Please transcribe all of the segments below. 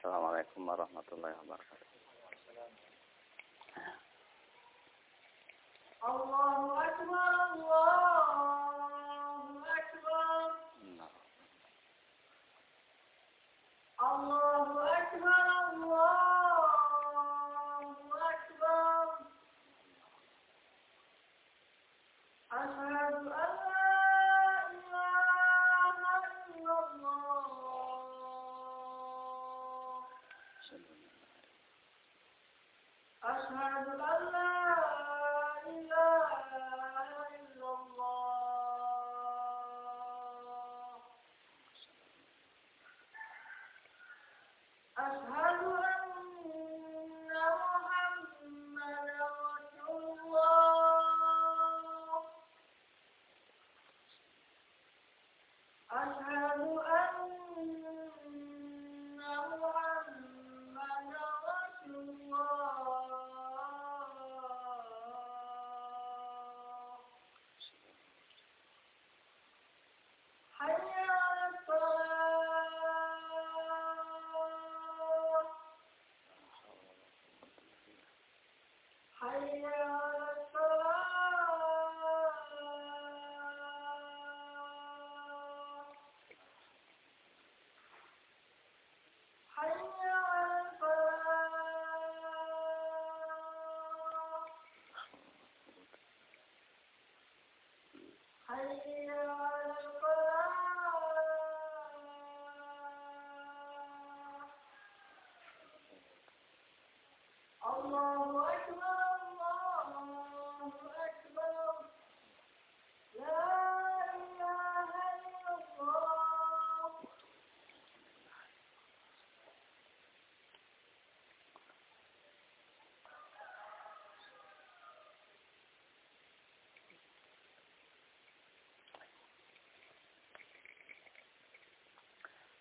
Assalamualaikum warahmatullahi wabarakatuh. Allahu Akbar, Allahu highly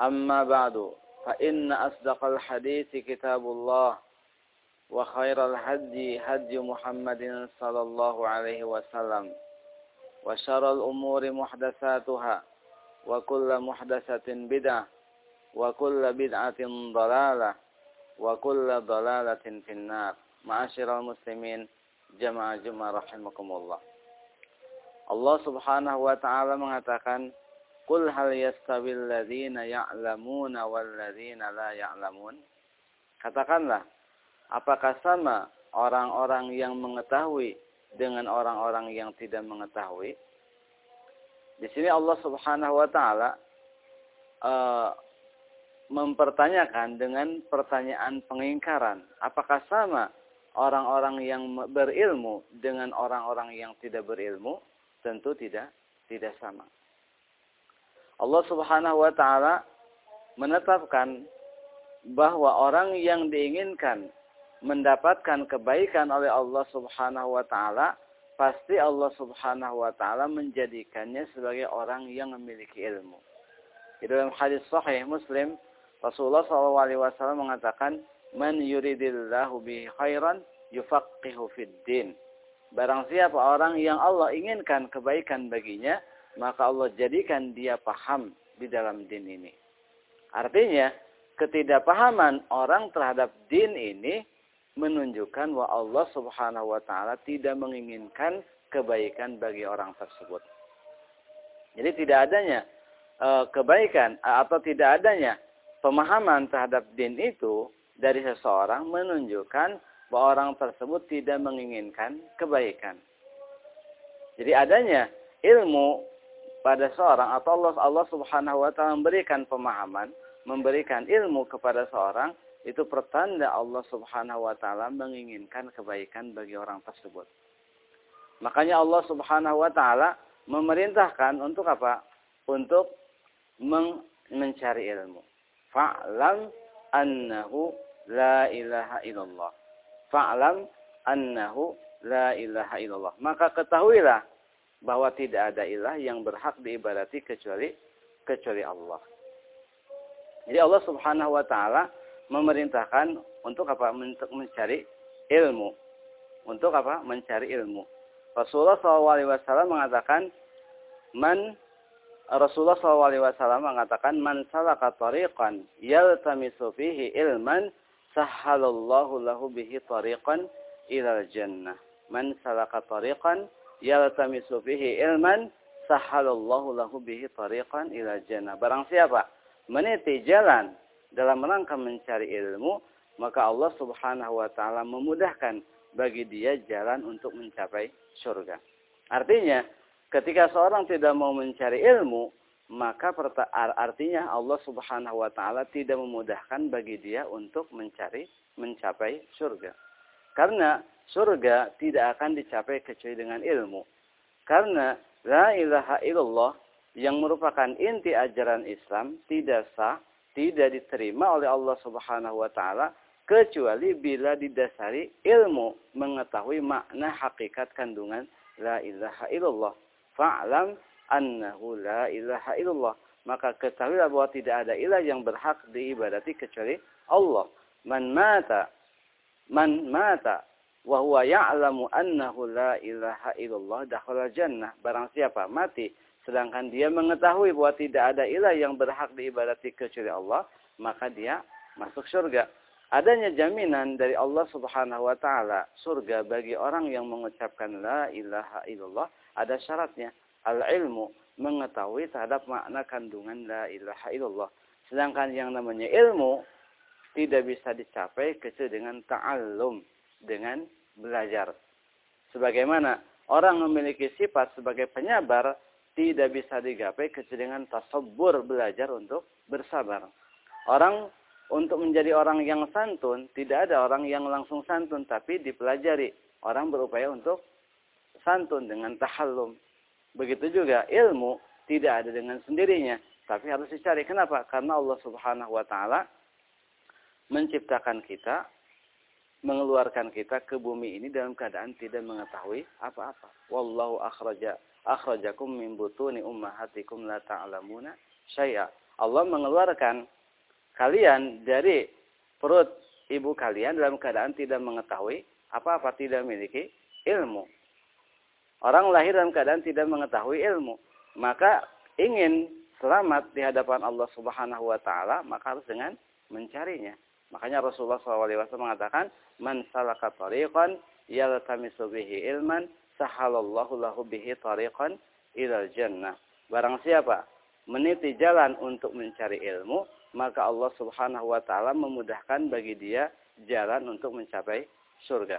أما بعد فإن أصدق الحديث كتاب الله وخير الهدي هدي محمد صلى الله عليه وسلم وشر الأمور محدثاتها وكل محدثة بدعة وكل بدعة ضلالة وكل ضلالة في النار معاشر المسلمين jamaah jemaah rahimakumullah. Allah Subhanahu wa taala mengatakan, "Qul hal yastawil ladzina ya'lamuna wal ladzina la ya'lamun?" Katakanlah, apakah sama orang-orang yang mengetahui dengan orang-orang yang tidak mengetahui? Di sini Allah Subhanahu wa taala uh, mempertanyakan dengan pertanyaan pengingkaran, apakah sama orang-orang yang berilmu dengan orang-orang yang tidak berilmu tentu tidak tidak sama. Allah Subhanahu wa taala menetapkan bahwa orang yang diinginkan mendapatkan kebaikan oleh Allah Subhanahu wa taala pasti Allah Subhanahu wa taala menjadikannya sebagai orang yang memiliki ilmu. Di dalam hadis sahih Muslim Rasulullah SAW mengatakan Man yuridillahu bihi khairan yufaqihu fid din. Barang siapa orang yang Allah inginkan kebaikan baginya, maka Allah jadikan dia paham di dalam din ini. Artinya, ketidakpahaman orang terhadap din ini menunjukkan bahwa Allah Subhanahu wa taala tidak menginginkan kebaikan bagi orang tersebut. Jadi tidak adanya e, kebaikan atau tidak adanya pemahaman terhadap din itu dari seseorang menunjukkan bahwa orang tersebut tidak menginginkan kebaikan. Jadi adanya ilmu pada seorang atau Allah Allah Subhanahu wa taala memberikan pemahaman, memberikan ilmu kepada seorang itu pertanda Allah Subhanahu wa taala menginginkan kebaikan bagi orang tersebut. Makanya Allah Subhanahu wa taala memerintahkan untuk apa? Untuk mencari ilmu. Fa'lam annahu la ilaha illallah. Fa'lam annahu la ilaha illallah. Maka ketahuilah bahwa tidak ada ilah yang berhak diibadati kecuali kecuali Allah. Jadi Allah Subhanahu wa taala memerintahkan untuk apa? Untuk mencari ilmu. Untuk apa? Mencari ilmu. Rasulullah SAW mengatakan man Rasulullah SAW mengatakan man salaka tariqan yaltamisu fihi ilman sahhalallahu lahu bihi tariqan ilal jannah. Man salaka tariqan yaltamisu fihi ilman sahhalallahu lahu bihi tariqan ilal jannah. Barang siapa meniti jalan dalam rangka mencari ilmu, maka Allah Subhanahu wa taala memudahkan bagi dia jalan untuk mencapai surga. Artinya, ketika seorang tidak mau mencari ilmu, maka artinya Allah Subhanahu wa taala tidak memudahkan bagi dia untuk mencari mencapai surga. Karena surga tidak akan dicapai kecuali dengan ilmu. Karena la ilaha illallah yang merupakan inti ajaran Islam tidak sah, tidak diterima oleh Allah Subhanahu wa taala kecuali bila didasari ilmu mengetahui makna hakikat kandungan la ilaha illallah. Fa'lam annahu la ilaha illallah. Maka ketahuilah bahwa tidak ada ilah yang berhak diibadati kecuali Allah. Man mata man mata wa huwa ya'lamu annahu la ilaha illallah dakhala jannah. Barang siapa mati sedangkan dia mengetahui bahwa tidak ada ilah yang berhak diibadati kecuali Allah, maka dia masuk surga. Adanya jaminan dari Allah Subhanahu wa taala surga bagi orang yang mengucapkan la ilaha illallah ada syaratnya. Al ilmu mengetahui terhadap makna kandungan la ilaha illallah. Sedangkan yang namanya ilmu tidak bisa dicapai kecuali dengan ta'allum dengan belajar sebagaimana orang memiliki sifat sebagai penyabar tidak bisa digapai kecuali dengan tasabbur belajar untuk bersabar orang untuk menjadi orang yang santun, tidak ada orang yang langsung santun, tapi dipelajari. Orang berupaya untuk santun dengan tahallum. Begitu juga ilmu tidak ada dengan sendirinya, tapi harus dicari. Kenapa? Karena Allah Subhanahu wa taala menciptakan kita, mengeluarkan kita ke bumi ini dalam keadaan tidak mengetahui apa-apa. Wallahu akhraja akhrajakum min butuni ummahatikum la ta'lamuna syai'a. Allah mengeluarkan kalian dari perut ibu kalian dalam keadaan tidak mengetahui apa-apa tidak memiliki ilmu. Orang lahir dalam keadaan tidak mengetahui ilmu, maka ingin selamat di hadapan Allah Subhanahu wa taala, maka harus dengan mencarinya. Makanya Rasulullah SAW mengatakan, "Man salaka tariqan yaltamisu bihi ilman, sahalallahu lahu bihi tariqan ilal jannah." Barang siapa meniti jalan untuk mencari ilmu, maka Allah Subhanahu wa taala memudahkan bagi dia jalan untuk mencapai surga.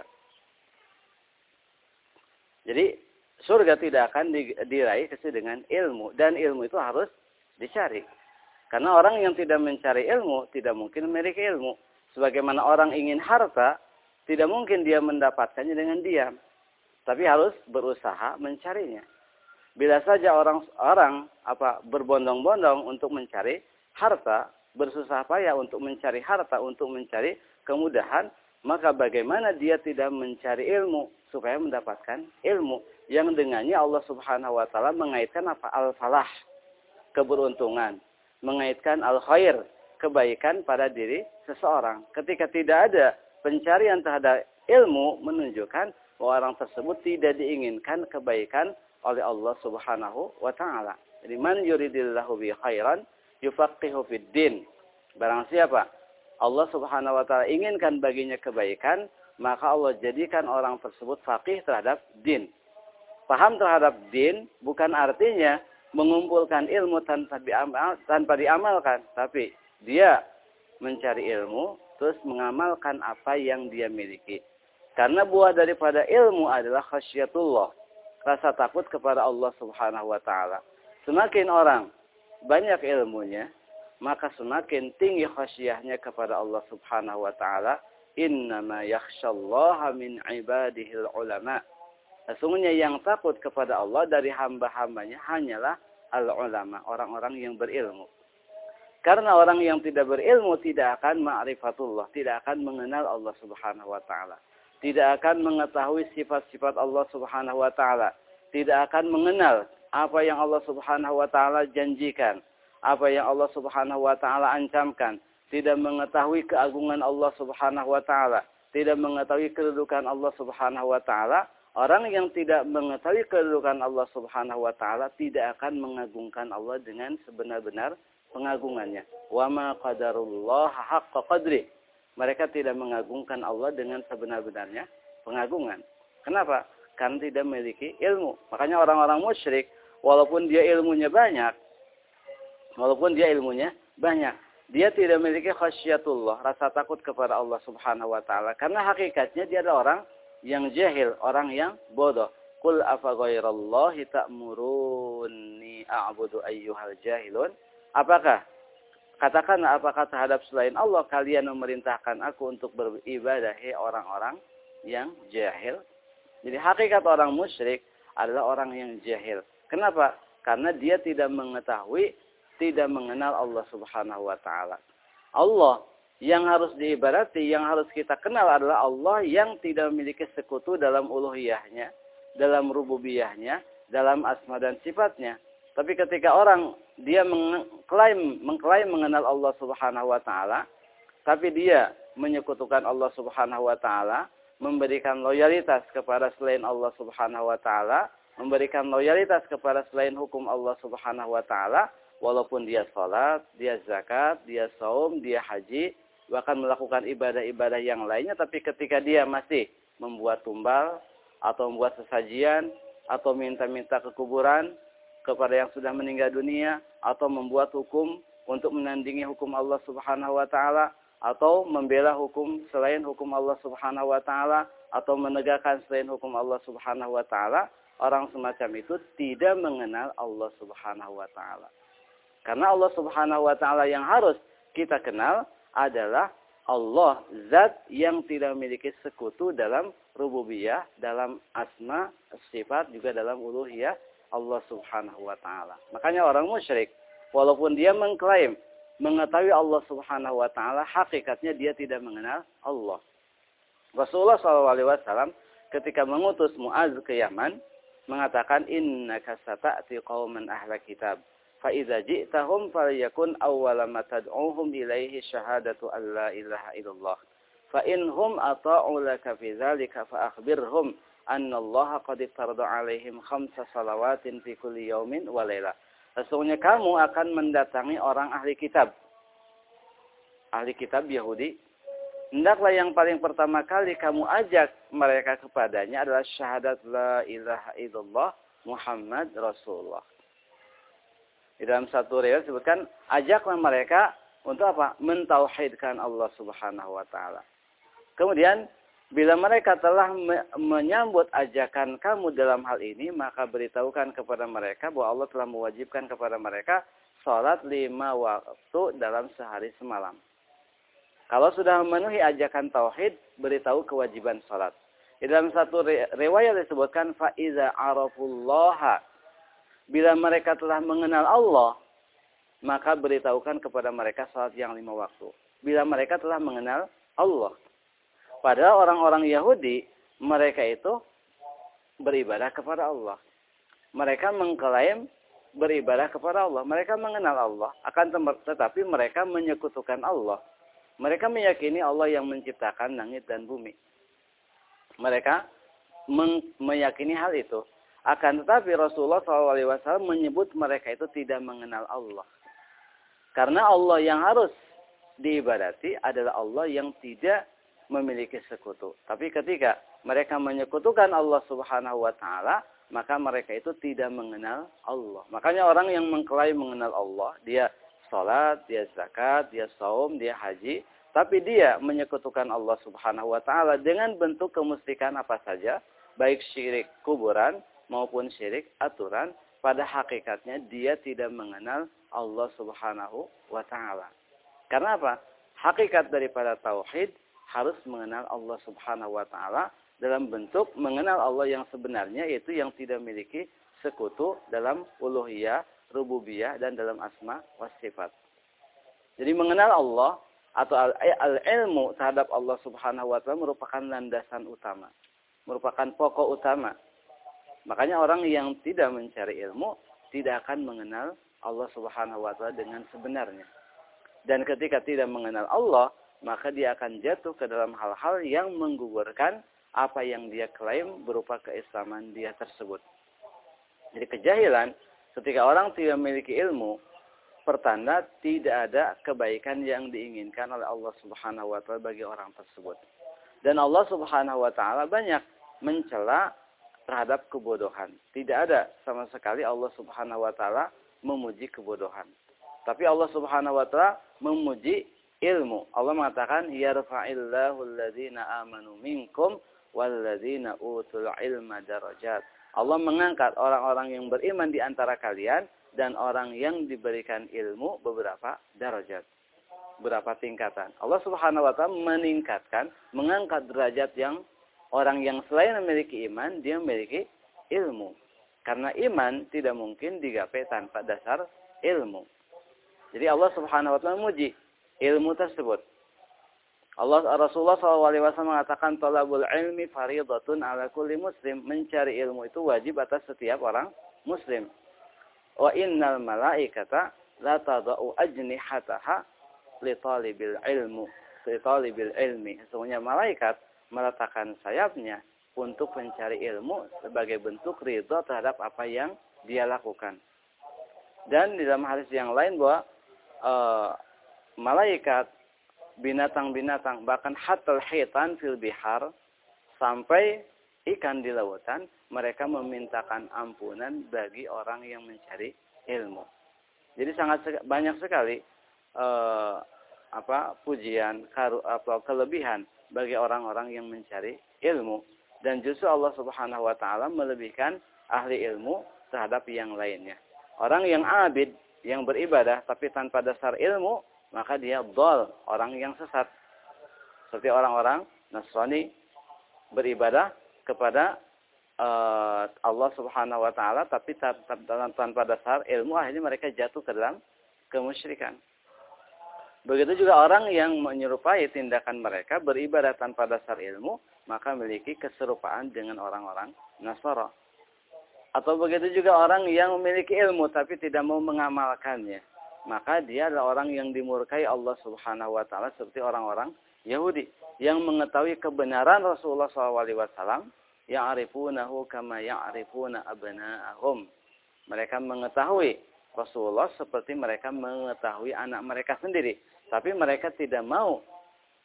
Jadi surga tidak akan diraih kecuali dengan ilmu dan ilmu itu harus dicari. Karena orang yang tidak mencari ilmu tidak mungkin memiliki ilmu. Sebagaimana orang ingin harta, tidak mungkin dia mendapatkannya dengan diam. Tapi harus berusaha mencarinya. Bila saja orang orang apa berbondong-bondong untuk mencari harta, bersusah payah untuk mencari harta, untuk mencari kemudahan, maka bagaimana dia tidak mencari ilmu supaya mendapatkan ilmu yang dengannya Allah Subhanahu wa taala mengaitkan apa al-falah, keberuntungan, mengaitkan al-khair, kebaikan pada diri seseorang. Ketika tidak ada pencarian terhadap ilmu menunjukkan bahwa orang tersebut tidak diinginkan kebaikan oleh Allah Subhanahu wa taala. Jadi man yuridillahu bi khairan yufaqihu fid din. Barang siapa Allah Subhanahu wa taala inginkan baginya kebaikan, maka Allah jadikan orang tersebut faqih terhadap din. Paham terhadap din bukan artinya mengumpulkan ilmu tanpa diamal, tanpa diamalkan, tapi dia mencari ilmu terus mengamalkan apa yang dia miliki. Karena buah daripada ilmu adalah khasyatullah, rasa takut kepada Allah Subhanahu wa taala. Semakin orang banyak ilmunya, maka semakin tinggi khasyahnya kepada Allah Subhanahu wa taala. Innama yakhsyallaha min ibadihil ulama. Sesungguhnya yang takut kepada Allah dari hamba-hambanya hanyalah al-ulama, orang-orang yang berilmu. Karena orang yang tidak berilmu tidak akan ma'rifatullah, tidak akan mengenal Allah Subhanahu wa taala. Tidak akan mengetahui sifat-sifat Allah Subhanahu wa taala. Tidak akan mengenal apa yang Allah Subhanahu wa taala janjikan apa yang Allah Subhanahu wa taala ancamkan, tidak mengetahui keagungan Allah Subhanahu wa taala, tidak mengetahui kedudukan Allah Subhanahu wa taala, orang yang tidak mengetahui kedudukan Allah Subhanahu wa taala tidak akan mengagungkan Allah dengan sebenar-benar pengagungannya. Wa ma qadarullah haqqa qadri. Mereka tidak mengagungkan Allah dengan sebenar-benarnya pengagungan. Kenapa? Karena tidak memiliki ilmu. Makanya orang-orang musyrik, walaupun dia ilmunya banyak, Walaupun dia ilmunya banyak. Dia tidak memiliki khasyatullah, rasa takut kepada Allah subhanahu wa ta'ala. Karena hakikatnya dia adalah orang yang jahil, orang yang bodoh. Kul afa ghairallahi ta'muruni a'budu ayyuhal jahilun. Apakah? Katakan apakah terhadap selain Allah kalian memerintahkan aku untuk beribadah hei orang-orang yang jahil? Jadi hakikat orang musyrik adalah orang yang jahil. Kenapa? Karena dia tidak mengetahui tidak mengenal Allah Subhanahu wa taala. Allah yang harus diibarati, yang harus kita kenal adalah Allah yang tidak memiliki sekutu dalam uluhiyahnya, dalam rububiyahnya, dalam asma dan sifatnya. Tapi ketika orang dia mengklaim mengklaim mengenal Allah Subhanahu wa taala, tapi dia menyekutukan Allah Subhanahu wa taala, memberikan loyalitas kepada selain Allah Subhanahu wa taala, memberikan loyalitas kepada selain hukum Allah Subhanahu wa taala, walaupun dia sholat, dia zakat, dia saum, dia haji, bahkan melakukan ibadah-ibadah yang lainnya, tapi ketika dia masih membuat tumbal, atau membuat sesajian, atau minta-minta ke kuburan, kepada yang sudah meninggal dunia, atau membuat hukum untuk menandingi hukum Allah subhanahu wa ta'ala, atau membela hukum selain hukum Allah subhanahu wa ta'ala, atau menegakkan selain hukum Allah subhanahu wa ta'ala, orang semacam itu tidak mengenal Allah subhanahu wa ta'ala. Karena Allah Subhanahu wa taala yang harus kita kenal adalah Allah zat yang tidak memiliki sekutu dalam rububiyah, dalam asma, sifat juga dalam uluhiyah Allah Subhanahu wa taala. Makanya orang musyrik walaupun dia mengklaim mengetahui Allah Subhanahu wa taala, hakikatnya dia tidak mengenal Allah. Rasulullah SAW ketika mengutus Muaz ke Yaman mengatakan innaka sata'ti qauman ahla kitab fa idza ji'tahum falyakun awwala ma tad'uhum ilaihi syahadatu alla ilaha illallah fa inhum ata'u laka fi dzalika fa akhbirhum anna Allah qad farada 'alaihim khamsa salawatin fi kulli yaumin wa lailah Sesungguhnya kamu akan mendatangi orang ahli kitab. Ahli kitab Yahudi. Hendaklah yang paling pertama kali kamu ajak mereka kepadanya adalah syahadat la ilaha illallah Muhammad Rasulullah. Di dalam satu riwayat disebutkan ajaklah mereka untuk apa? Mentauhidkan Allah Subhanahu wa taala. Kemudian bila mereka telah me menyambut ajakan kamu dalam hal ini, maka beritahukan kepada mereka bahwa Allah telah mewajibkan kepada mereka sholat lima waktu dalam sehari semalam. Kalau sudah memenuhi ajakan tauhid, beritahu kewajiban sholat. Di dalam satu riwayat disebutkan faiza arafullaha Bila mereka telah mengenal Allah, maka beritahukan kepada mereka salat yang lima waktu. Bila mereka telah mengenal Allah. Padahal orang-orang Yahudi, mereka itu beribadah kepada Allah. Mereka mengklaim beribadah kepada Allah. Mereka mengenal Allah, akan tetapi mereka menyekutukan Allah. Mereka meyakini Allah yang menciptakan langit dan bumi. Mereka meyakini hal itu. Akan tetapi Rasulullah SAW menyebut mereka itu tidak mengenal Allah. Karena Allah yang harus diibadati adalah Allah yang tidak memiliki sekutu. Tapi ketika mereka menyekutukan Allah Subhanahu wa taala, maka mereka itu tidak mengenal Allah. Makanya orang yang mengklaim mengenal Allah, dia salat, dia zakat, dia saum, dia haji, tapi dia menyekutukan Allah Subhanahu wa taala dengan bentuk kemusyrikan apa saja, baik syirik kuburan maupun syirik aturan, pada hakikatnya dia tidak mengenal Allah Subhanahu wa taala. Karena apa? Hakikat daripada tauhid harus mengenal Allah Subhanahu wa taala dalam bentuk mengenal Allah yang sebenarnya yaitu yang tidak memiliki sekutu dalam uluhiyah, rububiyah dan dalam asma wa sifat. Jadi mengenal Allah atau al-ilmu terhadap Allah Subhanahu wa taala merupakan landasan utama, merupakan pokok utama. Makanya orang yang tidak mencari ilmu tidak akan mengenal Allah Subhanahu wa taala dengan sebenarnya. Dan ketika tidak mengenal Allah, maka dia akan jatuh ke dalam hal-hal yang menggugurkan apa yang dia klaim berupa keislaman dia tersebut. Jadi kejahilan, ketika orang tidak memiliki ilmu, pertanda tidak ada kebaikan yang diinginkan oleh Allah Subhanahu wa taala bagi orang tersebut. Dan Allah Subhanahu wa taala banyak mencela terhadap kebodohan. Tidak ada sama sekali Allah Subhanahu wa taala memuji kebodohan. Tapi Allah Subhanahu wa taala memuji ilmu. Allah mengatakan yarfa'illahu alladzina amanu minkum walladzina utul ilma darajat. Allah mengangkat orang-orang yang beriman di antara kalian dan orang yang diberikan ilmu beberapa derajat. Beberapa tingkatan. Allah Subhanahu wa taala meningkatkan, mengangkat derajat yang orang yang selain memiliki iman, dia memiliki ilmu. Karena iman tidak mungkin digapai tanpa dasar ilmu. Jadi Allah Subhanahu wa taala memuji ilmu tersebut. Allah Rasulullah SAW mengatakan talabul ilmi faridatun ala kulli muslim. Mencari ilmu itu wajib atas setiap orang muslim. Wa innal malaikata la tada'u ajnihataha li talibil ilmu. Li talibil ilmi. Sesungguhnya malaikat meletakkan sayapnya untuk mencari ilmu sebagai bentuk ridho terhadap apa yang dia lakukan. Dan di dalam hadis yang lain bahwa uh, malaikat, binatang-binatang, bahkan hatal hitan fil bihar, sampai ikan di lautan, mereka memintakan ampunan bagi orang yang mencari ilmu. Jadi sangat banyak sekali uh, apa pujian, karu, apa kelebihan bagi orang-orang yang mencari ilmu dan justru Allah Subhanahu wa taala melebihkan ahli ilmu terhadap yang lainnya. Orang yang abid yang beribadah tapi tanpa dasar ilmu, maka dia dol, orang yang sesat. Seperti orang-orang Nasrani beribadah kepada uh, Allah Subhanahu wa taala tapi tanpa dasar ilmu akhirnya mereka jatuh ke dalam kemusyrikan. Begitu juga orang yang menyerupai tindakan mereka beribadah tanpa dasar ilmu, maka memiliki keserupaan dengan orang-orang Nasara. Atau begitu juga orang yang memiliki ilmu tapi tidak mau mengamalkannya. Maka dia adalah orang yang dimurkai Allah subhanahu wa ta'ala seperti orang-orang Yahudi. Yang mengetahui kebenaran Rasulullah SAW. Yang arifunahu kama yang arifuna abna'ahum. Mereka mengetahui Rasulullah seperti mereka mengetahui anak mereka sendiri. Tapi mereka tidak mau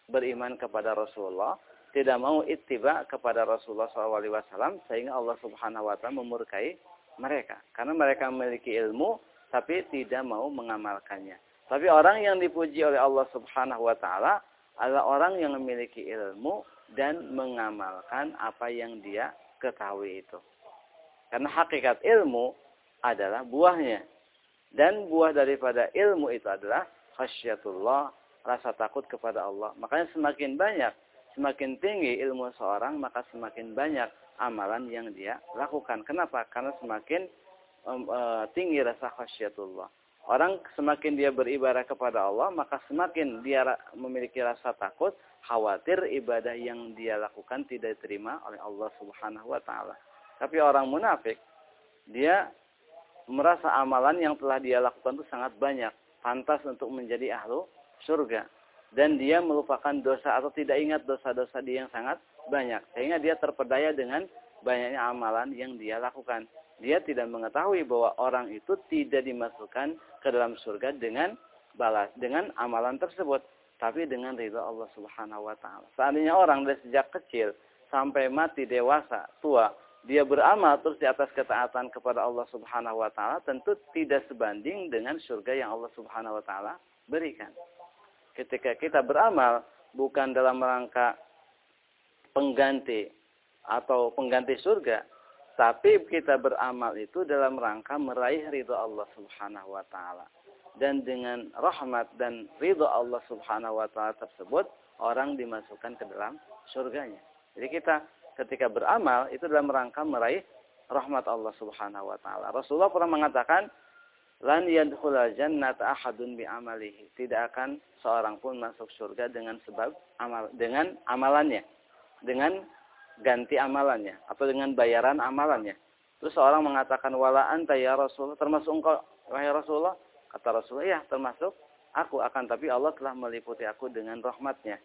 beriman kepada Rasulullah tidak mau ittiba kepada Rasulullah SAW sehingga Allah Subhanahu wa taala memurkai mereka karena mereka memiliki ilmu tapi tidak mau mengamalkannya. Tapi orang yang dipuji oleh Allah Subhanahu wa taala adalah orang yang memiliki ilmu dan mengamalkan apa yang dia ketahui itu. Karena hakikat ilmu adalah buahnya. Dan buah daripada ilmu itu adalah khasyatullah, rasa takut kepada Allah. Makanya semakin banyak semakin tinggi ilmu seorang, maka semakin banyak amalan yang dia lakukan. Kenapa? Karena semakin um, uh, tinggi rasa khasyatullah. Orang semakin dia beribadah kepada Allah, maka semakin dia memiliki rasa takut, khawatir ibadah yang dia lakukan tidak diterima oleh Allah Subhanahu wa taala. Tapi orang munafik, dia merasa amalan yang telah dia lakukan itu sangat banyak, pantas untuk menjadi ahlu surga. Dan dia melupakan dosa atau tidak ingat dosa-dosa dia yang sangat banyak. Sehingga dia terpedaya dengan banyaknya amalan yang dia lakukan. Dia tidak mengetahui bahwa orang itu tidak dimasukkan ke dalam surga dengan balas, dengan amalan tersebut. Tapi dengan ridha Allah subhanahu wa ta'ala. Seandainya orang dari sejak kecil sampai mati dewasa, tua, dia beramal terus di atas ketaatan kepada Allah Subhanahu wa taala tentu tidak sebanding dengan surga yang Allah Subhanahu wa taala berikan. Ketika kita beramal bukan dalam rangka pengganti atau pengganti surga, tapi kita beramal itu dalam rangka meraih ridho Allah Subhanahu wa taala. Dan dengan rahmat dan ridho Allah Subhanahu wa taala tersebut, orang dimasukkan ke dalam surganya. Jadi kita ketika beramal itu dalam rangka meraih rahmat Allah Subhanahu wa taala. Rasulullah pernah mengatakan lan yadkhulal jannata ahadun bi amalihi. Tidak akan seorang pun masuk surga dengan sebab amal dengan amalannya. Dengan ganti amalannya atau dengan bayaran amalannya. Terus seorang mengatakan wala anta ya Rasulullah termasuk engkau wahai Rasulullah kata Rasulullah ya termasuk aku akan tapi Allah telah meliputi aku dengan rahmatnya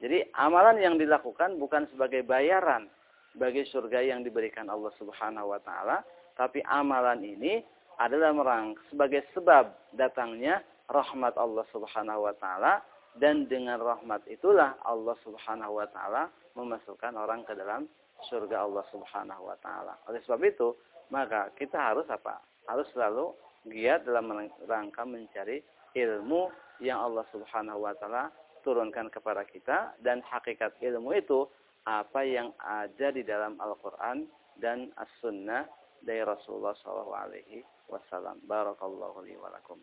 jadi amalan yang dilakukan bukan sebagai bayaran bagi surga yang diberikan Allah Subhanahu wa taala, tapi amalan ini adalah merang sebagai sebab datangnya rahmat Allah Subhanahu wa taala dan dengan rahmat itulah Allah Subhanahu wa taala memasukkan orang ke dalam surga Allah Subhanahu wa taala. Oleh sebab itu, maka kita harus apa? Harus selalu giat dalam rangka mencari ilmu yang Allah Subhanahu wa taala turunkan kepada kita dan hakikat ilmu itu apa yang ada di dalam Al-Quran dan As-Sunnah dari Rasulullah SAW. Barakallahu li walakum.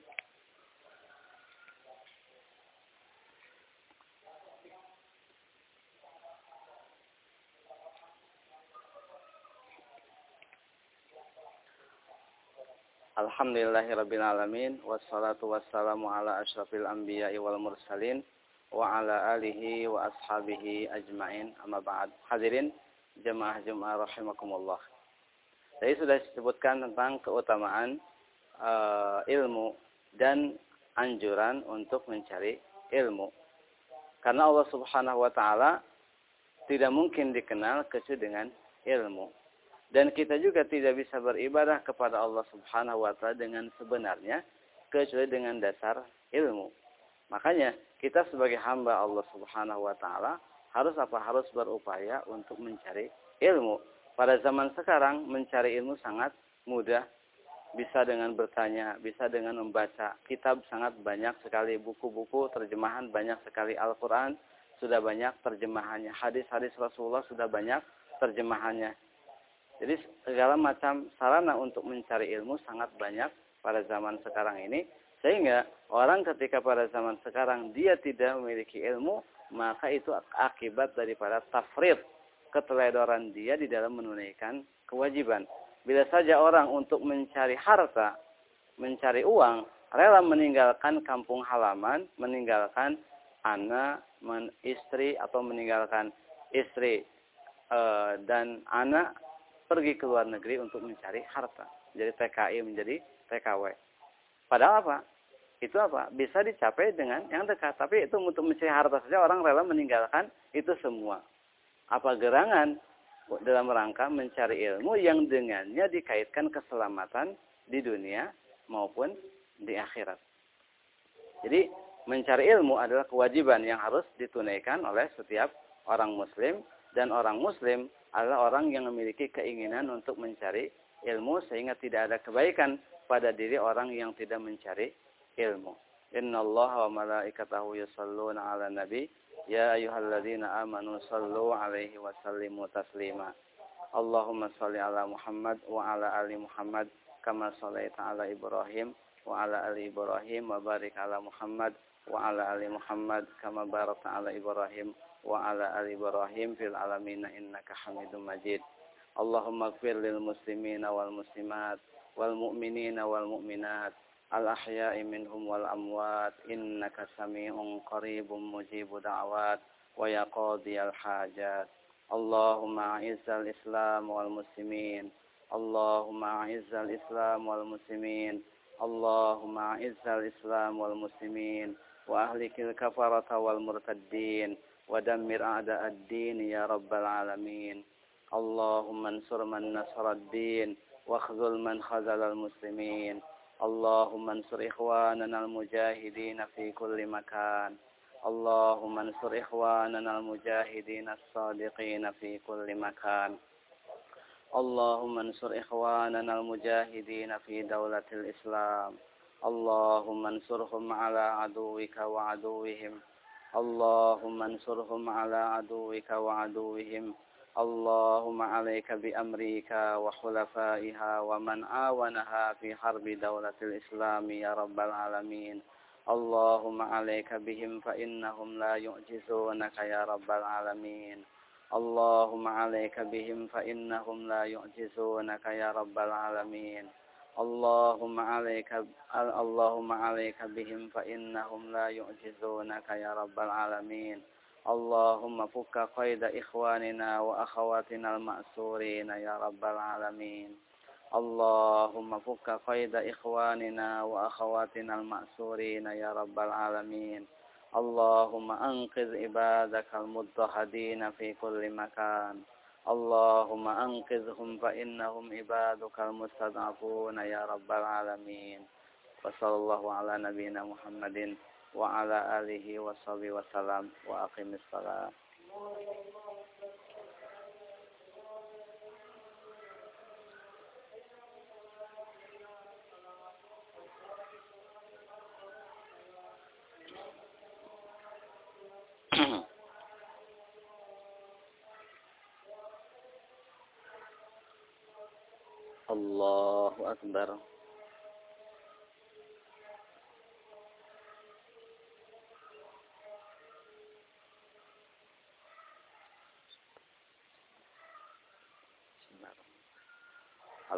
Alhamdulillahirrabbilalamin Wassalatu wassalamu ala ashrafil anbiya'i wal mursalin wa ala alihi wa ashabihi ajmain amma ba'd. Hadirin jemaah Jumat rahimakumullah. Tadi sudah disebutkan tentang keutamaan uh, ilmu dan anjuran untuk mencari ilmu. Karena Allah Subhanahu wa taala tidak mungkin dikenal kecuali dengan ilmu. Dan kita juga tidak bisa beribadah kepada Allah Subhanahu wa taala dengan sebenarnya kecuali dengan dasar ilmu. Makanya kita sebagai hamba Allah Subhanahu wa taala harus apa? Harus berupaya untuk mencari ilmu. Pada zaman sekarang mencari ilmu sangat mudah. Bisa dengan bertanya, bisa dengan membaca kitab sangat banyak sekali buku-buku terjemahan banyak sekali Al-Qur'an sudah banyak terjemahannya. Hadis-hadis Rasulullah sudah banyak terjemahannya. Jadi segala macam sarana untuk mencari ilmu sangat banyak pada zaman sekarang ini sehingga orang ketika pada zaman sekarang dia tidak memiliki ilmu, maka itu akibat daripada tafrid, keteledoran dia di dalam menunaikan kewajiban. Bila saja orang untuk mencari harta, mencari uang, rela meninggalkan kampung halaman, meninggalkan anak, men istri atau meninggalkan istri e, dan anak pergi ke luar negeri untuk mencari harta. Jadi TKI menjadi TKW. Padahal apa? Itu apa? Bisa dicapai dengan yang dekat. Tapi itu untuk mencari harta saja orang rela meninggalkan itu semua. Apa gerangan dalam rangka mencari ilmu yang dengannya dikaitkan keselamatan di dunia maupun di akhirat. Jadi mencari ilmu adalah kewajiban yang harus ditunaikan oleh setiap orang muslim dan orang muslim adalah orang yang memiliki keinginan untuk mencari ilmu sehingga tidak ada kebaikan pada diri orang yang tidak mencari ilmu. Inna Allah wa malaikatahu yusalluna ala nabi. Ya ayuhalladzina amanu sallu alaihi wa sallimu taslima. Allahumma salli ala Muhammad wa ala ali Muhammad kama sallaita ala Ibrahim wa ala ali Ibrahim wa barik ala Muhammad wa ala ali Muhammad kama barakta ala Ibrahim wa ala ali Ibrahim fil alamin innaka Hamidum Majid. Allahumma ighfir lil muslimina wal muslimat wal mu'minina wal mu'minat الأحياء منهم والأموات إنك سميع قريب مجيب دعوات ويا قاضي الحاجات. اللهم أعز الإسلام والمسلمين. اللهم أعز الإسلام والمسلمين. اللهم أعز الإسلام والمسلمين. وأهلك الكفرة والمرتدين. ودمر أعداء الدين يا رب العالمين. اللهم انصر من نصر الدين. واخذل من خذل المسلمين. اللهم انصر إخواننا المجاهدين في كل مكان. اللهم انصر إخواننا المجاهدين الصادقين في كل مكان. اللهم انصر إخواننا المجاهدين في دولة الإسلام. اللهم انصرهم على عدوك وعدوهم. اللهم انصرهم على عدوك وعدوهم. اللهم عليك بأمريكا وحلفائها ومن عاونها في حرب دولة الإسلام يا رب العالمين. اللهم عليك بهم فإنهم لا يعجزونك يا رب العالمين. اللهم عليك بهم فإنهم لا يعجزونك يا رب العالمين. اللهم عليك اللهم عليك بهم فإنهم لا يعجزونك يا رب العالمين. اللهم فك قيد إخواننا وأخواتنا المأسورين يا رب العالمين. اللهم فك قيد إخواننا وأخواتنا المأسورين يا رب العالمين. اللهم أنقذ عبادك المضطهدين في كل مكان. اللهم أنقذهم فإنهم عبادك المستضعفون يا رب العالمين. وصلى الله على نبينا محمد وعلى آله وصحبه وسلم وأقم الصلاة. الله أكبر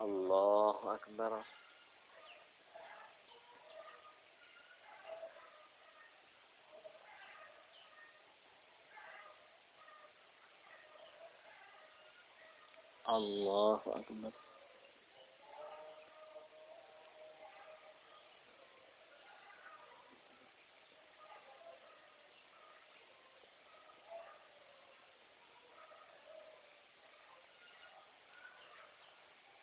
الله أكبر. الله أكبر.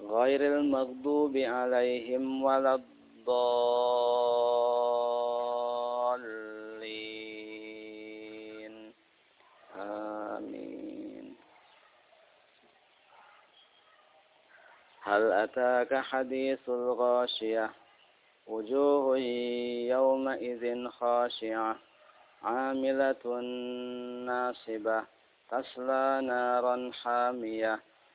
غير المغضوب عليهم ولا الضالين. آمين. هل أتاك حديث الغاشية؟ وجوه يومئذ خاشعة عاملة ناصبة تصلى نارا حامية.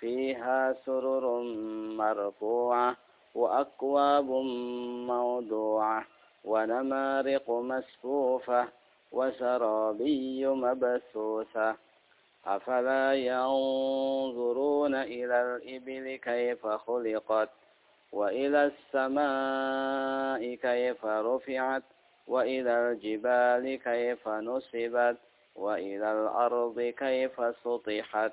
فيها سرر مرفوعة وأكواب موضوعة ونمارق مسفوفة وسرابي مبثوثة. أفلا ينظرون إلى الإبل كيف خلقت وإلى السماء كيف رفعت وإلى الجبال كيف نصبت وإلى الأرض كيف سطحت.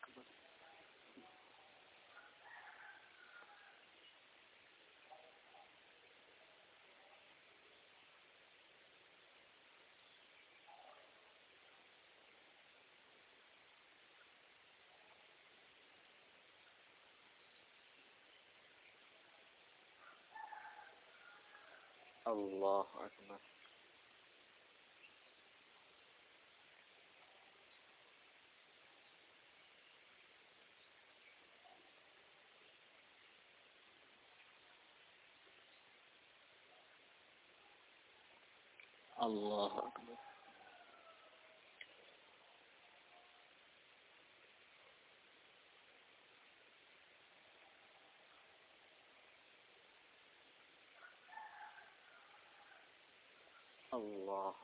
Allah Akbar. Allah Akbar. الله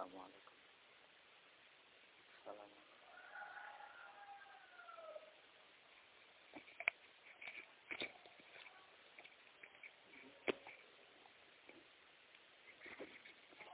আসসালামু আলাইকুম আসসালামু